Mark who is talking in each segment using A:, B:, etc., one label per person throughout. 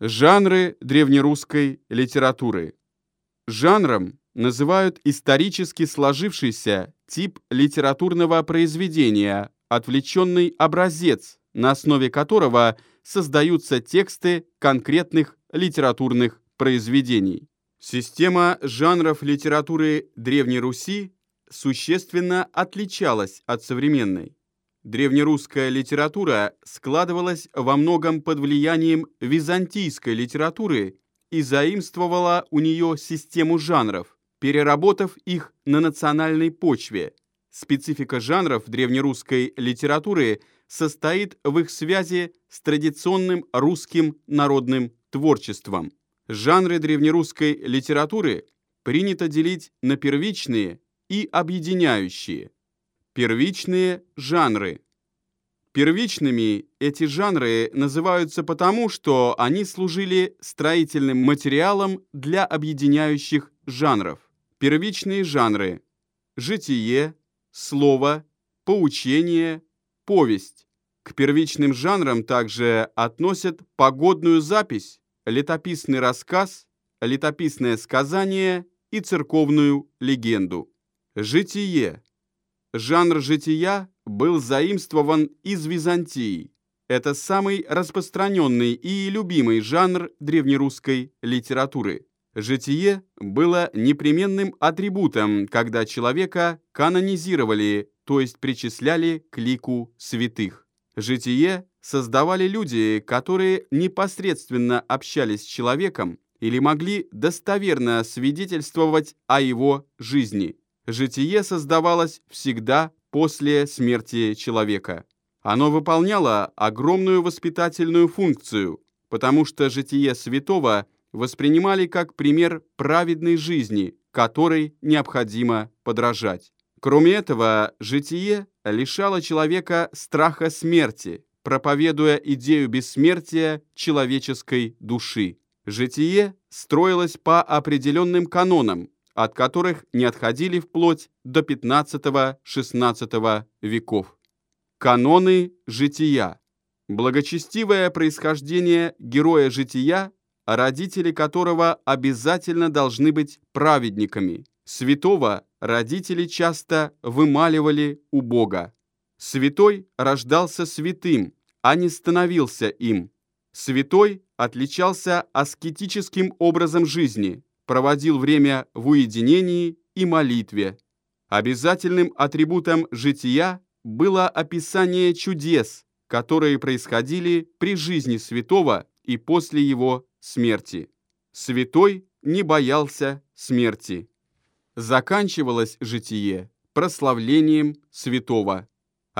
A: Жанры древнерусской литературы. Жанром называют исторически сложившийся тип литературного произведения, отвлеченный образец, на основе которого создаются тексты конкретных литературных произведений. Система жанров литературы Древней Руси существенно отличалась от современной. Древнерусская литература складывалась во многом под влиянием византийской литературы и заимствовала у нее систему жанров, переработав их на национальной почве. Специфика жанров древнерусской литературы состоит в их связи с традиционным русским народным творчеством. Жанры древнерусской литературы принято делить на первичные и объединяющие. Первичные жанры. Первичными эти жанры называются потому, что они служили строительным материалом для объединяющих жанров. Первичные жанры – житие, слово, поучение, повесть. К первичным жанрам также относят погодную запись, летописный рассказ, летописное сказание и церковную легенду. Житие. Жанр жития был заимствован из Византии. Это самый распространенный и любимый жанр древнерусской литературы. Житие было непременным атрибутом, когда человека канонизировали, то есть причисляли к лику святых. Житие создавали люди, которые непосредственно общались с человеком или могли достоверно свидетельствовать о его жизни. Житие создавалось всегда после смерти человека. Оно выполняло огромную воспитательную функцию, потому что житие святого воспринимали как пример праведной жизни, которой необходимо подражать. Кроме этого, житие лишало человека страха смерти, проповедуя идею бессмертия человеческой души. Житие строилось по определенным канонам, от которых не отходили вплоть до 15-16 веков. Каноны жития. Благочестивое происхождение героя жития, родители которого обязательно должны быть праведниками. Святого родители часто вымаливали у Бога. Святой рождался святым, а не становился им. Святой отличался аскетическим образом жизни – проводил время в уединении и молитве. Обязательным атрибутом жития было описание чудес, которые происходили при жизни святого и после его смерти. Святой не боялся смерти. Заканчивалось житие прославлением святого.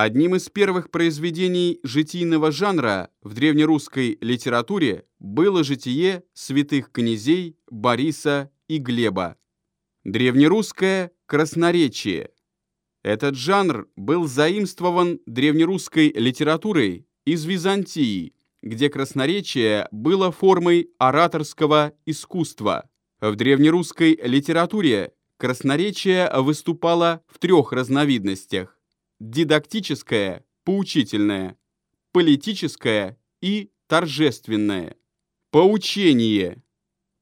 A: Одним из первых произведений житийного жанра в древнерусской литературе было житие святых князей Бориса и Глеба. Древнерусское красноречие. Этот жанр был заимствован древнерусской литературой из Византии, где красноречие было формой ораторского искусства. В древнерусской литературе красноречие выступало в трех разновидностях дидактическое, поучительное, политическое и торжественное. Поучение.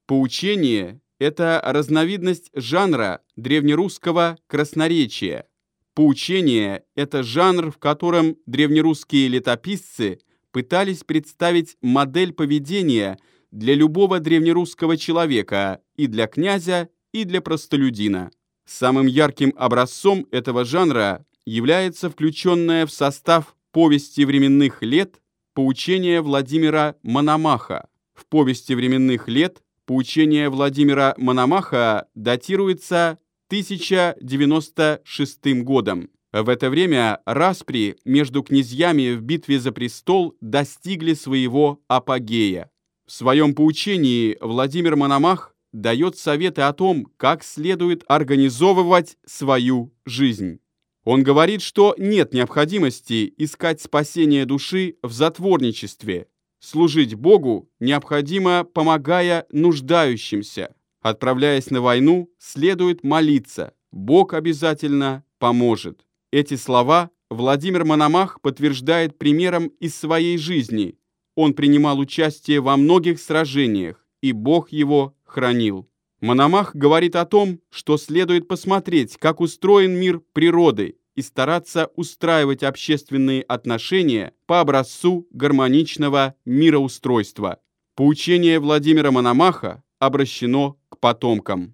A: Поучение – это разновидность жанра древнерусского красноречия. Поучение – это жанр, в котором древнерусские летописцы пытались представить модель поведения для любого древнерусского человека и для князя, и для простолюдина. Самым ярким образцом этого жанра является включенное в состав повести временных лет поучение Владимира Мономаха. В повести временных лет поучение Владимира Мономаха датируется 1096 годом. В это время распри между князьями в битве за престол достигли своего апогея. В своем поучении Владимир Мономах дает советы о том, как следует организовывать свою жизнь. Он говорит, что нет необходимости искать спасение души в затворничестве. Служить Богу необходимо, помогая нуждающимся. Отправляясь на войну, следует молиться. Бог обязательно поможет. Эти слова Владимир Мономах подтверждает примером из своей жизни. он принимал участие во многих сражениях, и Бог его хранил. Мономах говорит о том, что следует посмотреть, как устроен мир природы, и стараться устраивать общественные отношения по образцу гармоничного мироустройства. Поучение Владимира Мономаха обращено к потомкам.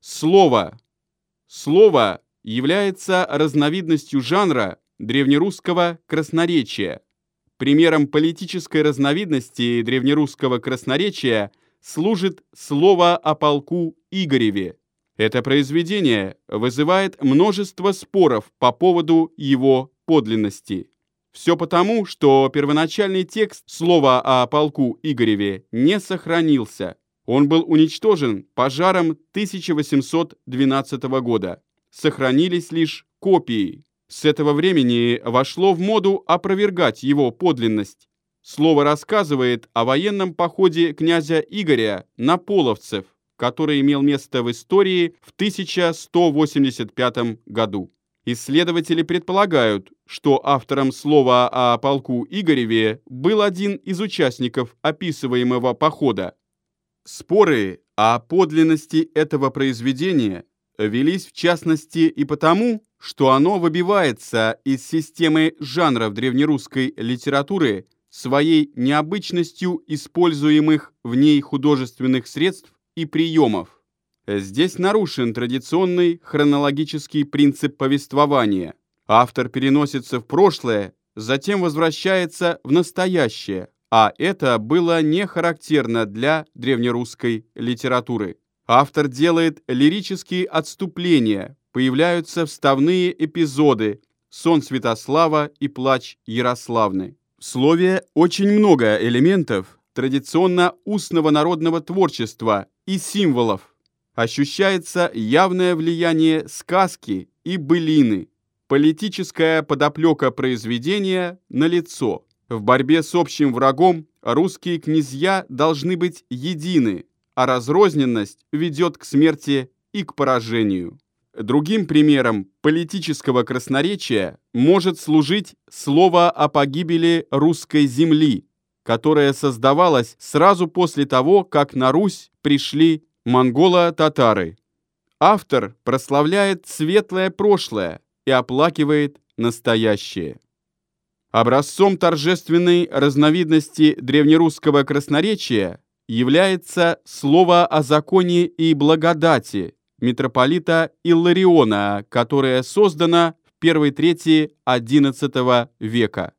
A: Слово. Слово является разновидностью жанра древнерусского красноречия. Примером политической разновидности древнерусского красноречия служит слово о полку Игореве. Это произведение вызывает множество споров по поводу его подлинности. Все потому, что первоначальный текст слова о полку Игореве не сохранился. Он был уничтожен пожаром 1812 года. Сохранились лишь копии. С этого времени вошло в моду опровергать его подлинность. Слово рассказывает о военном походе князя Игоря на половцев, который имел место в истории в 1185 году. Исследователи предполагают, что автором слова о полку Игореве был один из участников описываемого похода. Споры о подлинности этого произведения велись в частности и потому, что оно выбивается из системы жанров древнерусской литературы своей необычностью используемых в ней художественных средств и приемов. Здесь нарушен традиционный хронологический принцип повествования. Автор переносится в прошлое, затем возвращается в настоящее, а это было не характерно для древнерусской литературы. Автор делает лирические отступления, появляются вставные эпизоды «Сон Святослава» и «Плач Ярославны». Слове очень много элементов традиционно устного народного творчества и символов, ощущается явное влияние сказки и былины. Политическая подоплека произведения налицо. В борьбе с общим врагом русские князья должны быть едины, а разрозненность ведет к смерти и к поражению. Другим примером политического красноречия может служить слово о погибели русской земли, которое создавалось сразу после того, как на Русь пришли монголо-татары. Автор прославляет светлое прошлое и оплакивает настоящее. Образцом торжественной разновидности древнерусского красноречия является слово о законе и благодати митрополита Иллариона, которое создано в первой трети XI века.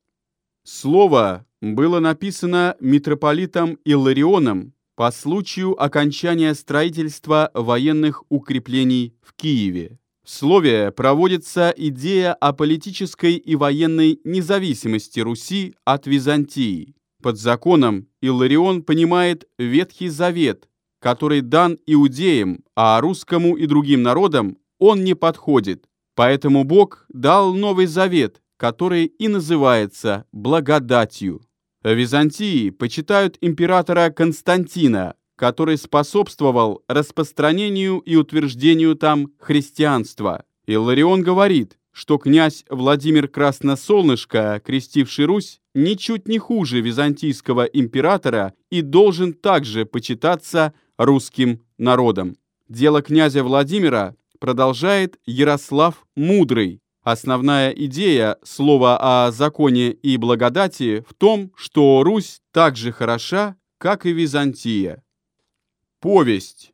A: Слово было написано митрополитом Илларионом по случаю окончания строительства военных укреплений в Киеве. В слове проводится идея о политической и военной независимости Руси от Византии. Под законом Илларион понимает Ветхий Завет, который дан иудеям, а русскому и другим народам он не подходит. Поэтому Бог дал Новый Завет, который и называется благодатью. В Византии почитают императора Константина, который способствовал распространению и утверждению там христианства. Илларион говорит, что князь Владимир Красносолнышко, крестивший Русь, ничуть не хуже византийского императора и должен также почитаться русским народом. Дело князя Владимира продолжает Ярослав Мудрый, Основная идея слова о законе и благодати в том, что Русь так же хороша, как и Византия. Повесть.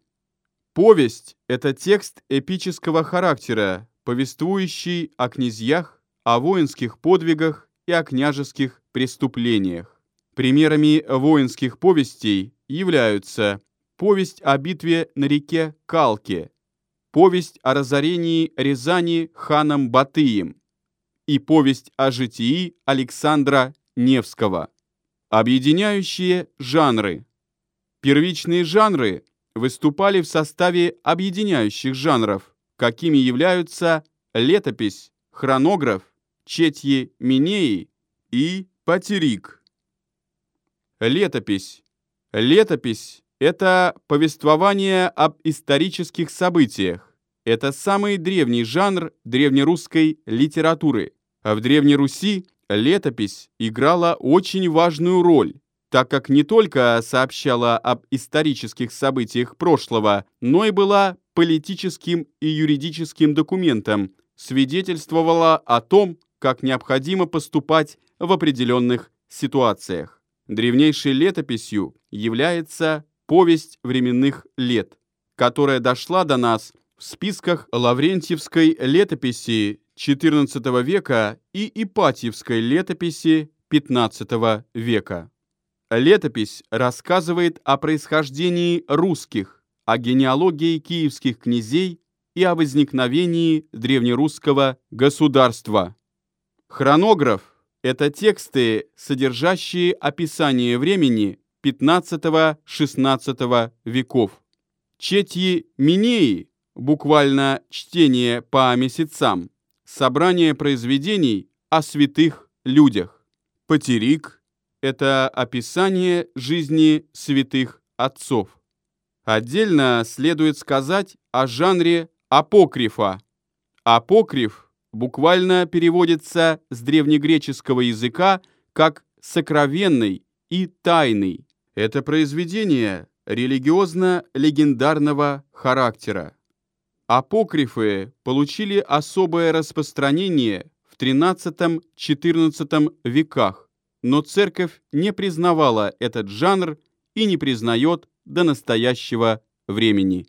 A: Повесть – это текст эпического характера, повествующий о князьях, о воинских подвигах и о княжеских преступлениях. Примерами воинских повестей являются повесть о битве на реке Калке, повесть о разорении Рязани ханом Батыем и повесть о житии Александра Невского. Объединяющие жанры. Первичные жанры выступали в составе объединяющих жанров, какими являются летопись, хронограф, четьи Минеи и патерик. Летопись. Летопись это повествование об исторических событиях. Это самый древний жанр древнерусской литературы. А в Древней Руси летопись играла очень важную роль. так как не только сообщала об исторических событиях прошлого, но и была политическим и юридическим документом, свидетельствовала о том, как необходимо поступать в определенных ситуациях. Древнейшей летописью является повесть временных лет, которая дошла до нас в списках Лаврентьевской летописи XIV века и Ипатьевской летописи XV века. Летопись рассказывает о происхождении русских, о генеалогии киевских князей и о возникновении древнерусского государства. Хронограф – это тексты, содержащие описание времени XV-XVI веков. Четьи Минеи, буквально чтение по месяцам, собрание произведений о святых людях. Патерик – это описание жизни святых отцов. Отдельно следует сказать о жанре апокрифа. Апокриф буквально переводится с древнегреческого языка как «сокровенный» и «тайный». Это произведение религиозно-легендарного характера. Апокрифы получили особое распространение в XIII-XIV веках, но церковь не признавала этот жанр и не признает до настоящего времени.